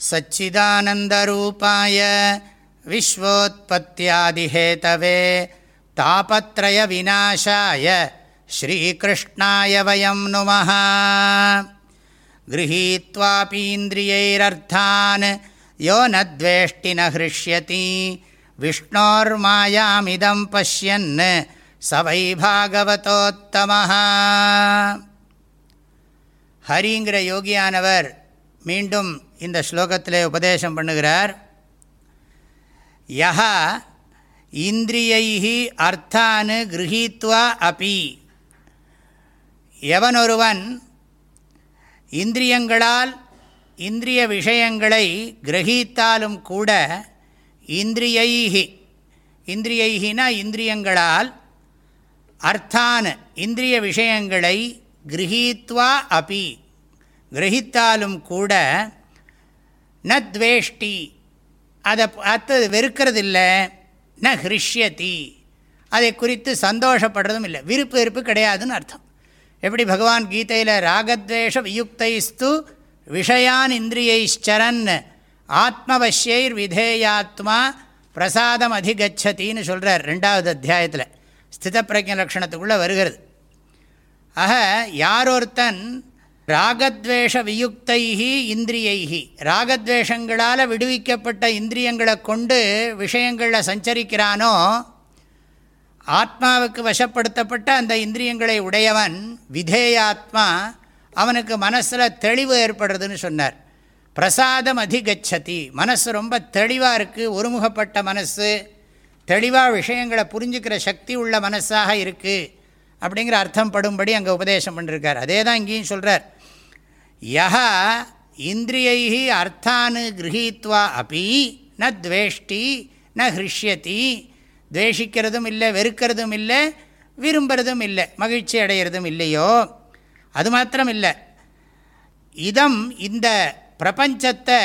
सच्चिदानन्दरूपाय विश्वोत्पत्त्यादिहेतवे तापत्रयविनाशाय श्रीकृष्णाय वयं नुमः। गृहीत्वापीन्द्रियैरर्थान् यो न द्वेष्टि न हृष्यति। विष्णोर्मायामिदम् पश्यन् स वै भागवतोत्तमः। हरिन्द्रयोग्यानवर மீண்டும் இந்த ஸ்லோகத்திலே உபதேசம் பண்ணுகிறார். யா இந்திரியை அர்த்தானு கிரகித்வா அபி. எவனொருவன் இந்திரியங்களால் இந்திரிய விஷயங்களை கிரகித்தாலும் கூட இந்திரியைகி இந்திரியைகினா இந்திரியங்களால் அர்த்தான் இந்திரிய விஷயங்களை கிரகித்வா அபி. கிரகித்தாலும் கூட ந துவேஷ்டி அதை பார்த்து வெறுக்கிறதில்லை ந ஹிருஷ்யதி. அதை குறித்து சந்தோஷப்படுறதும் இல்லை. விருப்பு வெறுப்பு கிடையாதுன்னு அர்த்தம். எப்படி பகவான் கீதையில் ராகத்வேஷ வியுக்தைஸ்து விஷயான் இந்திரியைச்சரன் ஆத்மவசியைர் விதேயாத்மா பிரசாதம் அதிகச்சத்தின்னு சொல்கிறார் ரெண்டாவது அத்தியாயத்தில். ஸ்தித பிரஜ லக்ஷணத்துக்குள்ளே வருகிறது. ஆக யாரொருத்தன் ராகத்வேஷ வியுக்தைஹி இந்திரியைஹி. ராகத்வேஷங்களால் விடுவிக்கப்பட்ட இந்திரியங்களை கொண்டு விஷயங்களில் சஞ்சரிக்கிறானோ ஆத்மாவுக்கு வசப்படுத்தப்பட்ட அந்த இந்திரியங்களை உடையவன் விதேயாத்மா அவனுக்கு மனசில் தெளிவு ஏற்படுறதுன்னு சொன்னார். பிரசாதம் அதிகச்சதி. மனசு ரொம்ப தெளிவாக இருக்குது ஒருமுகப்பட்ட மனசு தெளிவாக விஷயங்களை புரிஞ்சுக்கிற சக்தி உள்ள மனசாக இருக்குது அப்படிங்கிற அர்த்தம் படும்படி அங்கே உபதேசம் பண்ணிருக்கார். அதே தான் இங்கேயும் சொல்கிறார் யா இந்திரியை அர்த்தானு கிரகித்வா அப்பி ந துவேஷ்டி ந ஹிருஷ்யதி. துவேஷிக்கிறதும் இல்லை வெறுக்கிறதும் இல்லை விரும்புகிறதும் இல்லை மகிழ்ச்சி அடைகிறதும் இல்லையோ? அது மாத்திரம் இல்லை. இதம் இந்த பிரபஞ்சத்தை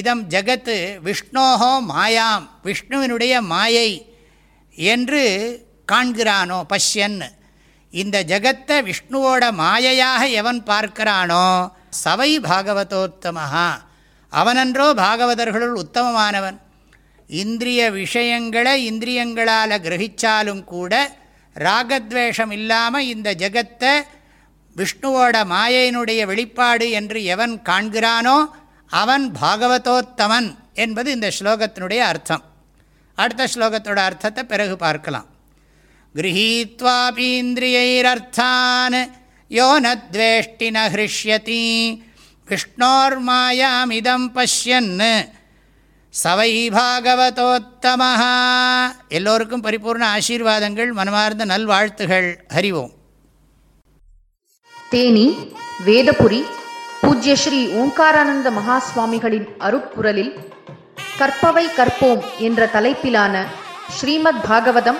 இதம் ஜகத்து விஷ்ணோஹோ மாயாம் விஷ்ணுவினுடைய மாயை என்று காண்கிறானோ பஷ்யன்னு. இந்த ஜகத்தை விஷ்ணுவோட மாயையாக எவன் பார்க்கிறானோ சவை பாகவதோத்தமஹா. அவனன்றோ பாகவதர்களுள் உத்தமமானவன். இந்திரிய விஷயங்களை இந்திரியங்களால் கிரகிச்சாலும் கூட ராகத்வேஷம் இல்லாமல் இந்த ஜகத்தை விஷ்ணுவோட மாயையினுடைய வெளிப்பாடு என்று எவன் காண்கிறானோ அவன் பாகவதோத்தமன் என்பது இந்த ஸ்லோகத்தினுடைய அர்த்தம். அடுத்த ஸ்லோகத்தோட அர்த்தத்தை பிறகு பார்க்கலாம். गृहीत्वापीन्द्रियैरर्थान् यो न द्वेष्टि न हृष्यति விஷ்ணோர்மாயாமிதம் பஷ்யன் சவை பாகவதோத்தமஹ எல்லோருக்கும் பரிபூர்ண ஆசீர்வாதங்கள் மனமார்ந்த நல்வாழ்த்துகள் ஹரிவோம் தேனி வேதபுரி பூஜ்ய ஸ்ரீ ஓங்காரானந்த மகாஸ்வாமிகளின் அருட்குரலில் கற்பவை கற்போம் என்ற தலைப்பிலான ஸ்ரீமத் பாகவதம்